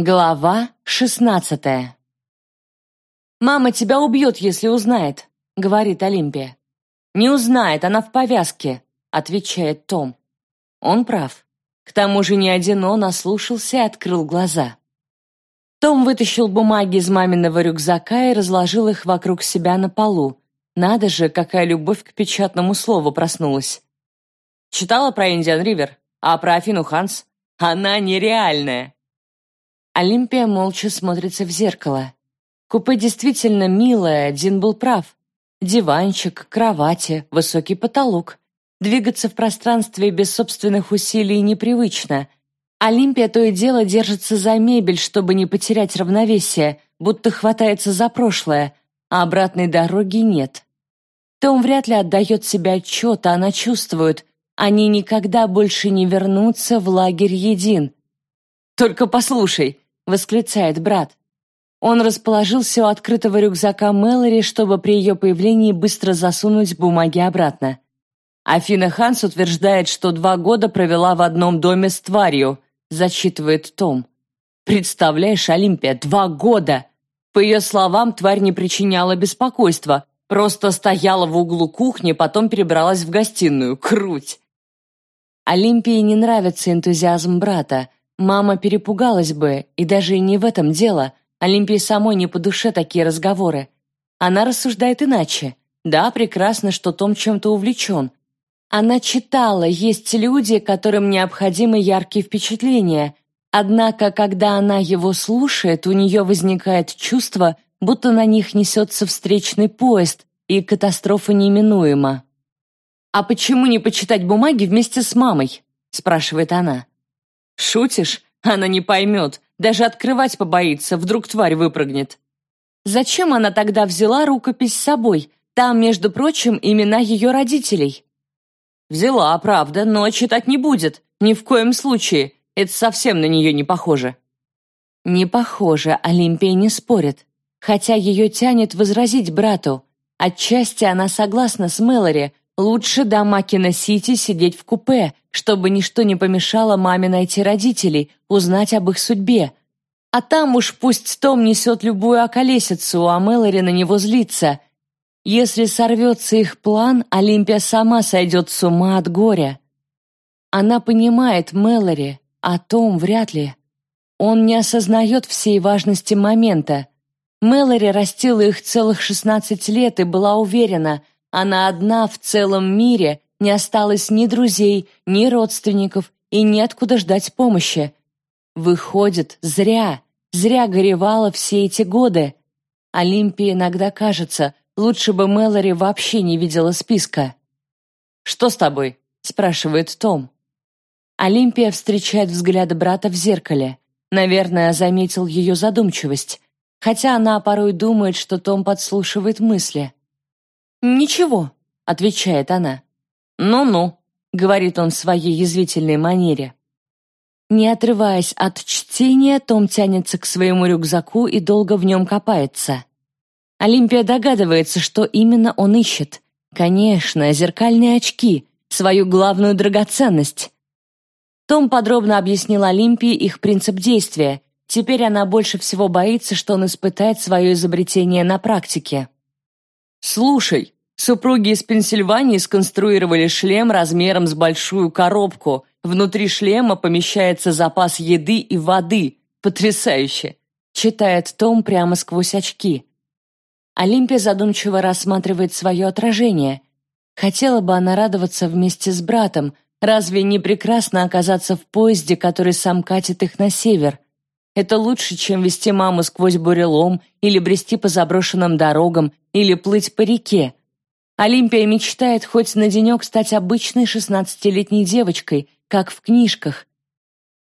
Глава шестнадцатая «Мама тебя убьет, если узнает», — говорит Олимпия. «Не узнает, она в повязке», — отвечает Том. Он прав. К тому же ни один он ослушался и открыл глаза. Том вытащил бумаги из маминого рюкзака и разложил их вокруг себя на полу. Надо же, какая любовь к печатному слову проснулась. Читала про Индиан Ривер, а про Афину Ханс? Она нереальная. Олимпия молча смотрится в зеркало. Купе действительно милое, Дин был прав. Диванчик, кровати, высокий потолок. Двигаться в пространстве без собственных усилий непривычно. Олимпия то и дело держится за мебель, чтобы не потерять равновесие, будто хватается за прошлое, а обратной дороги нет. Том вряд ли отдает себе отчет, а она чувствует, они никогда больше не вернутся в лагерь един. «Только послушай», восклицает брат. Он расположился у открытого рюкзака Мэлори, чтобы при ее появлении быстро засунуть бумаги обратно. Афина Ханс утверждает, что два года провела в одном доме с тварью, зачитывает Том. Представляешь, Олимпия, два года! По ее словам, тварь не причиняла беспокойства, просто стояла в углу кухни, потом перебралась в гостиную. Круть! Олимпии не нравится энтузиазм брата, Мама перепугалась бы, и даже не в этом дело. Олимпии самой не по душе такие разговоры. Она рассуждает иначе. Да, прекрасно, что Том чем-то увлечен. Она читала, есть люди, которым необходимы яркие впечатления. Однако, когда она его слушает, у нее возникает чувство, будто на них несется встречный поезд, и катастрофа неминуема. «А почему не почитать бумаги вместе с мамой?» – спрашивает она. «Шутишь? Она не поймет. Даже открывать побоится, вдруг тварь выпрыгнет». Зачем она тогда взяла рукопись с собой? Там, между прочим, имена ее родителей. Взяла, правда, но читать не будет. Ни в коем случае. Это совсем на нее не похоже. Не похоже, Олимпия не спорит. Хотя ее тянет возразить брату. Отчасти она согласна с Мэлори, Лучше до Макина-Сити сидеть в купе, чтобы ничто не помешало маме найти родителей, узнать об их судьбе. А там уж пусть Том несет любую околесицу, а Мэлори на него злится. Если сорвется их план, Олимпия сама сойдет с ума от горя. Она понимает Мэлори, а Том вряд ли. Он не осознает всей важности момента. Мэлори растила их целых шестнадцать лет и была уверена – она одна в целом мире, не осталось ни друзей, ни родственников и неоткуда ждать помощи. Выходит, зря, зря горевала все эти годы. Олимпии иногда кажется, лучше бы Мэлори вообще не видела списка. «Что с тобой?» — спрашивает Том. Олимпия встречает взгляд брата в зеркале. Наверное, заметил ее задумчивость, хотя она порой думает, что Том подслушивает мысли. «Ничего», — отвечает она. «Ну-ну», — говорит он в своей язвительной манере. Не отрываясь от чтения, Том тянется к своему рюкзаку и долго в нем копается. Олимпия догадывается, что именно он ищет. Конечно, зеркальные очки, свою главную драгоценность. Том подробно объяснил Олимпии их принцип действия. Теперь она больше всего боится, что он испытает свое изобретение на практике. «Слушай, супруги из Пенсильвании сконструировали шлем размером с большую коробку. Внутри шлема помещается запас еды и воды. Потрясающе!» Читает Том прямо сквозь очки. Олимпия задумчиво рассматривает свое отражение. Хотела бы она радоваться вместе с братом. Разве не прекрасно оказаться в поезде, который сам катит их на север? Это лучше, чем вести маму сквозь бурелом, или брести по заброшенным дорогам, или плыть по реке. Олимпия мечтает хоть на денек стать обычной шестнадцатилетней девочкой, как в книжках.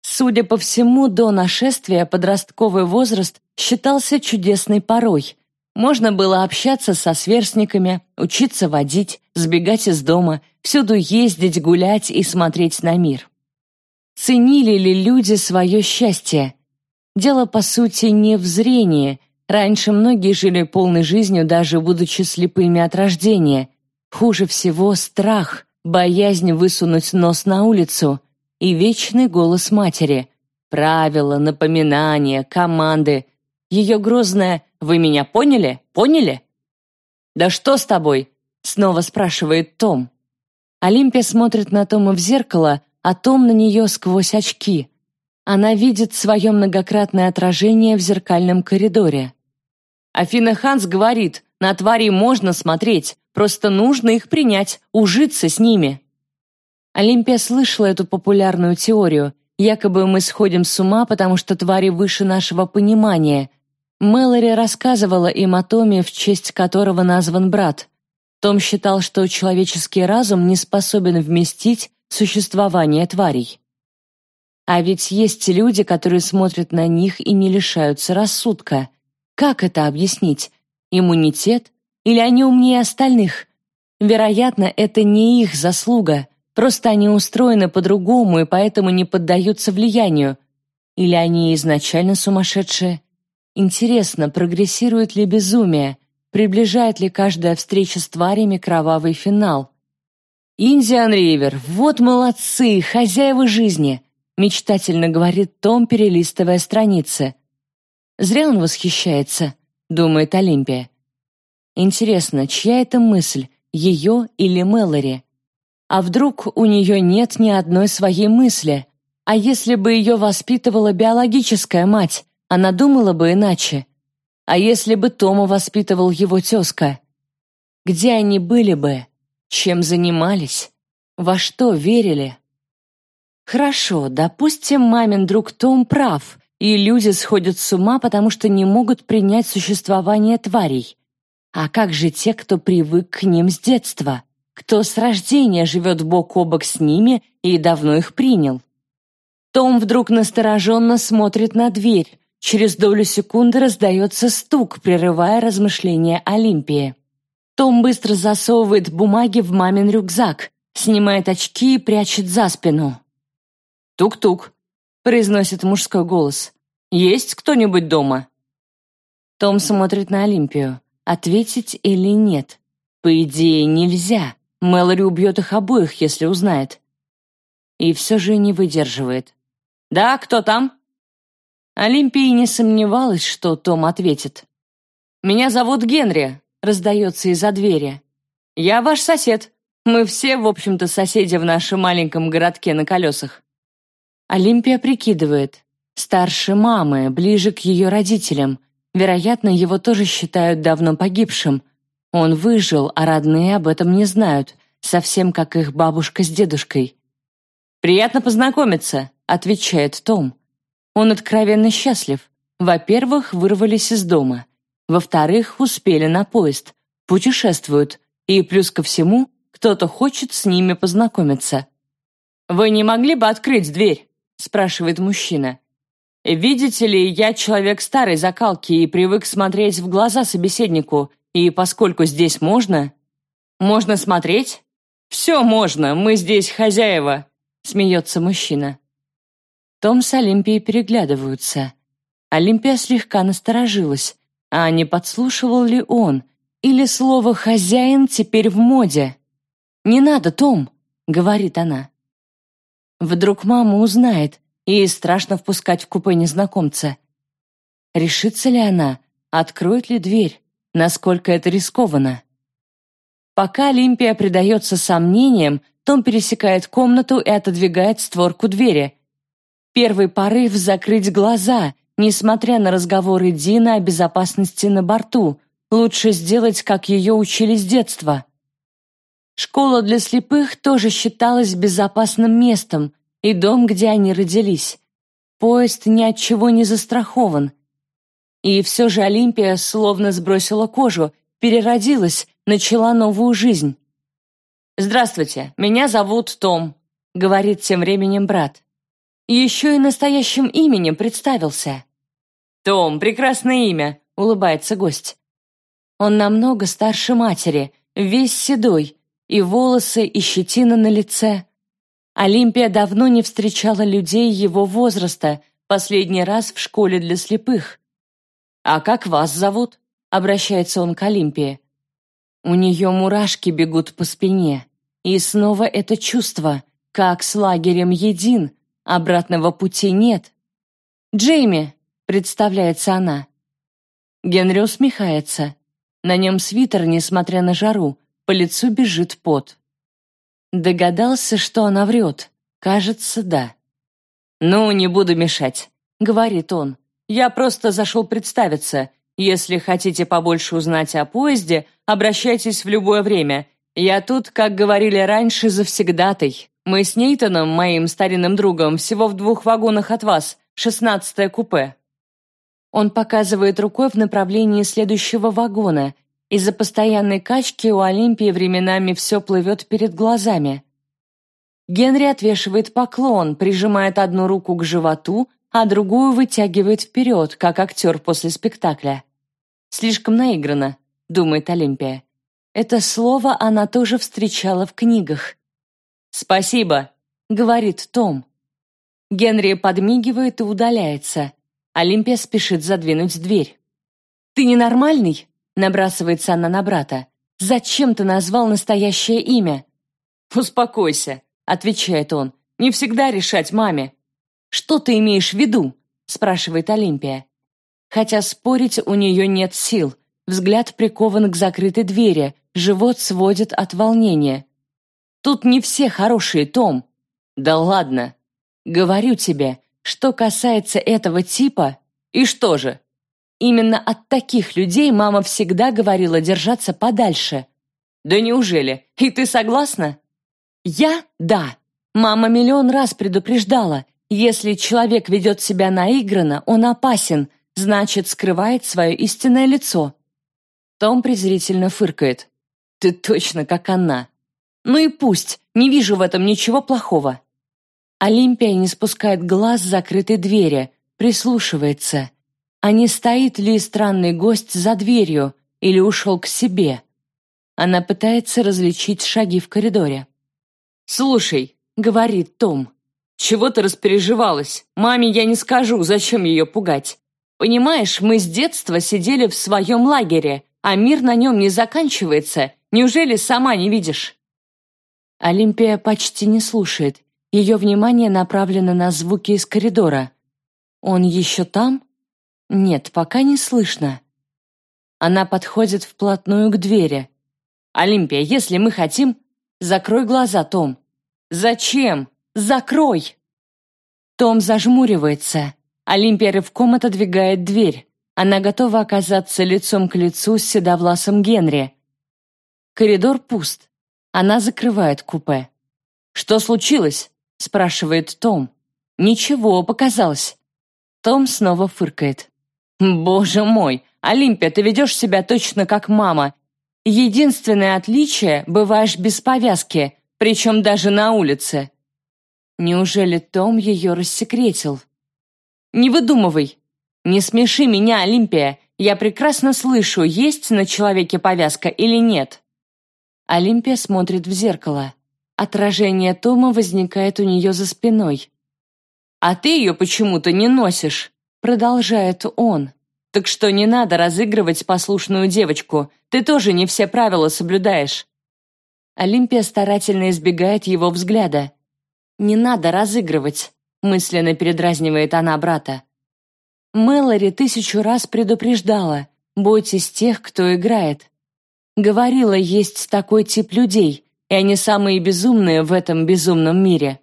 Судя по всему, до нашествия подростковый возраст считался чудесной порой. Можно было общаться со сверстниками, учиться водить, сбегать из дома, всюду ездить, гулять и смотреть на мир. Ценили ли люди свое счастье? Дело, по сути, не в зрении. Раньше многие жили полной жизнью, даже будучи слепыми от рождения. Хуже всего страх, боязнь высунуть нос на улицу и вечный голос матери. Правила, напоминания, команды. Ее грозное «Вы меня поняли? Поняли?» «Да что с тобой?» — снова спрашивает Том. Олимпия смотрит на Тома в зеркало, а Том на нее сквозь очки. Она видит свое многократное отражение в зеркальном коридоре. Афина Ханс говорит, на твари можно смотреть, просто нужно их принять, ужиться с ними. Олимпия слышала эту популярную теорию. Якобы мы сходим с ума, потому что твари выше нашего понимания. Мэлори рассказывала им о Томе, в честь которого назван брат. Том считал, что человеческий разум не способен вместить существование тварей. А ведь есть люди, которые смотрят на них и не лишаются рассудка. Как это объяснить? Иммунитет? Или они умнее остальных? Вероятно, это не их заслуга. Просто они устроены по-другому и поэтому не поддаются влиянию. Или они изначально сумасшедшие? Интересно, прогрессирует ли безумие? Приближает ли каждая встреча с тварями кровавый финал? «Индиан Ривер, вот молодцы, хозяева жизни!» Мечтательно говорит Том, перелистывая страницы. Зря он восхищается, думает Олимпия. Интересно, чья это мысль, ее или Мэлори? А вдруг у нее нет ни одной своей мысли? А если бы ее воспитывала биологическая мать, она думала бы иначе? А если бы Тома воспитывал его тезка? Где они были бы? Чем занимались? Во что верили? Хорошо, допустим, мамин друг Том прав, и люди сходят с ума, потому что не могут принять существование тварей. А как же те, кто привык к ним с детства? Кто с рождения живет бок о бок с ними и давно их принял? Том вдруг настороженно смотрит на дверь, Через долю секунды раздается стук, прерывая размышления Олимпии. Том быстро засовывает бумаги в мамин рюкзак, снимает очки и прячет за спину. «Тук-тук», — произносит мужской голос. «Есть кто-нибудь дома?» Том смотрит на Олимпию. Ответить или нет? По идее, нельзя. Мэлори убьет их обоих, если узнает. И все же не выдерживает. «Да, кто там?» Олимпия не сомневалась, что Том ответит. «Меня зовут Генри», — раздается из-за двери. «Я ваш сосед. Мы все, в общем-то, соседи в нашем маленьком городке на колесах». Олимпия прикидывает. Старше мамы, ближе к ее родителям. Вероятно, его тоже считают давно погибшим. Он выжил, а родные об этом не знают, совсем как их бабушка с дедушкой. «Приятно познакомиться», — отвечает Том. Он откровенно счастлив. Во-первых, вырвались из дома. Во-вторых, успели на поезд. Путешествуют. И плюс ко всему, кто-то хочет с ними познакомиться. «Вы не могли бы открыть дверь?» Спрашивает мужчина. «Видите ли, я человек старой закалки и привык смотреть в глаза собеседнику, и поскольку здесь можно...» «Можно смотреть?» «Все можно, мы здесь хозяева», — смеется мужчина. Том с Олимпией переглядываются. Олимпия слегка насторожилась. А не подслушивал ли он? Или слово «хозяин» теперь в моде? «Не надо, Том», — говорит она. Вдруг мама узнает, и страшно впускать в купе незнакомца. Решится ли она? Откроет ли дверь? Насколько это рискованно? Пока Олимпия предается сомнениям, том пересекает комнату и отодвигает створку двери, Первый порыв — закрыть глаза, несмотря на разговоры Дина о безопасности на борту. Лучше сделать, как ее учили с детства. Школа для слепых тоже считалась безопасным местом, и дом, где они родились. Поезд ни от чего не застрахован. И все же Олимпия словно сбросила кожу, переродилась, начала новую жизнь. «Здравствуйте, меня зовут Том», — говорит тем временем брат. Еще и настоящим именем представился. «Том, прекрасное имя», — улыбается гость. Он намного старше матери, весь седой, и волосы, и щетина на лице. Олимпия давно не встречала людей его возраста, последний раз в школе для слепых. «А как вас зовут?» — обращается он к Олимпии. У нее мурашки бегут по спине. И снова это чувство, как с лагерем един, Обратного пути нет. Джейми!» — представляется она. Генри усмехается. На нем свитер, несмотря на жару, по лицу бежит пот. Догадался, что она врет. Кажется, да. «Ну, не буду мешать», — говорит он. «Я просто зашел представиться. Если хотите побольше узнать о поезде, обращайтесь в любое время. Я тут, как говорили раньше, завсегдатай. Мы с Нейтаном, моим старинным другом, всего в двух вагонах от вас, шестнадцатое купе». Он показывает рукой в направлении следующего вагона. Из-за постоянной качки у Олимпии временами все плывет перед глазами. Генри отвешивает поклон, прижимает одну руку к животу, а другую вытягивает вперед, как актер после спектакля. Слишком наигранно, думает Олимпия. Это слово она тоже встречала в книгах. «Спасибо», — говорит Том. Генри подмигивает и удаляется. Олимпия спешит задвинуть дверь. «Ты ненормальный?» — набрасывается она на брата. «Зачем ты назвал настоящее имя?» «Успокойся», — отвечает он. «Не всегда решать маме». «Что ты имеешь в виду?» — спрашивает Олимпия. Хотя спорить у нее нет сил. Взгляд прикован к закрытой двери, живот сводит от волнения. «Тут не все хорошие, Том». «Да ладно». «Говорю тебе, что касается этого типа, и что же? Именно от таких людей мама всегда говорила держаться подальше». «Да неужели? И ты согласна?» «Я? Да. Мама миллион раз предупреждала. Если человек ведет себя наигранно, он опасен, значит, скрывает свое истинное лицо. Том презрительно фыркает. Ты точно как она. Ну и пусть, не вижу в этом ничего плохого. Олимпия не спускает глаз с закрытой двери, прислушивается. А не стоит ли странный гость за дверью или ушел к себе? Она пытается различить шаги в коридоре. «Слушай», — говорит Том, — «чего ты распереживалась? Маме я не скажу, зачем ее пугать. Понимаешь, мы с детства сидели в своем лагере, а мир на нем не заканчивается. Неужели сама не видишь?» Олимпия почти не слушает. Ее внимание направлено на звуки из коридора. «Он еще там?» «Нет, пока не слышно». Она подходит вплотную к двери. «Олимпия, если мы хотим...» «Закрой глаза, Том». «Зачем? Закрой!» Том зажмуривается. Олимпия рывком отодвигает дверь. Она готова оказаться лицом к лицу с седовласым Генри. Коридор пуст. Она закрывает купе. «Что случилось?» — спрашивает Том. «Ничего, показалось». Том снова фыркает. «Боже мой, Олимпия, ты ведешь себя точно как мама. Единственное отличие — бываешь без повязки, причем даже на улице». Неужели Том ее рассекретил? Не выдумывай. Не смеши меня, Олимпия. Я прекрасно слышу, есть на человеке повязка или нет. Олимпия смотрит в зеркало. Отражение Тома возникает у нее за спиной. «А ты ее почему-то не носишь», — продолжает он. «Так что не надо разыгрывать послушную девочку. Ты тоже не все правила соблюдаешь». Олимпия старательно избегает его взгляда. «Не надо разыгрывать мысленно передразнивает она брата. Мэлори тысячу раз предупреждала, бойтесь тех, кто играет. Говорила, есть такой тип людей, и они самые безумные в этом безумном мире.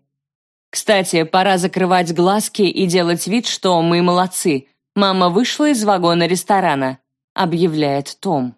Кстати, пора закрывать глазки и делать вид, что мы молодцы. Мама вышла из вагона ресторана, объявляет Том.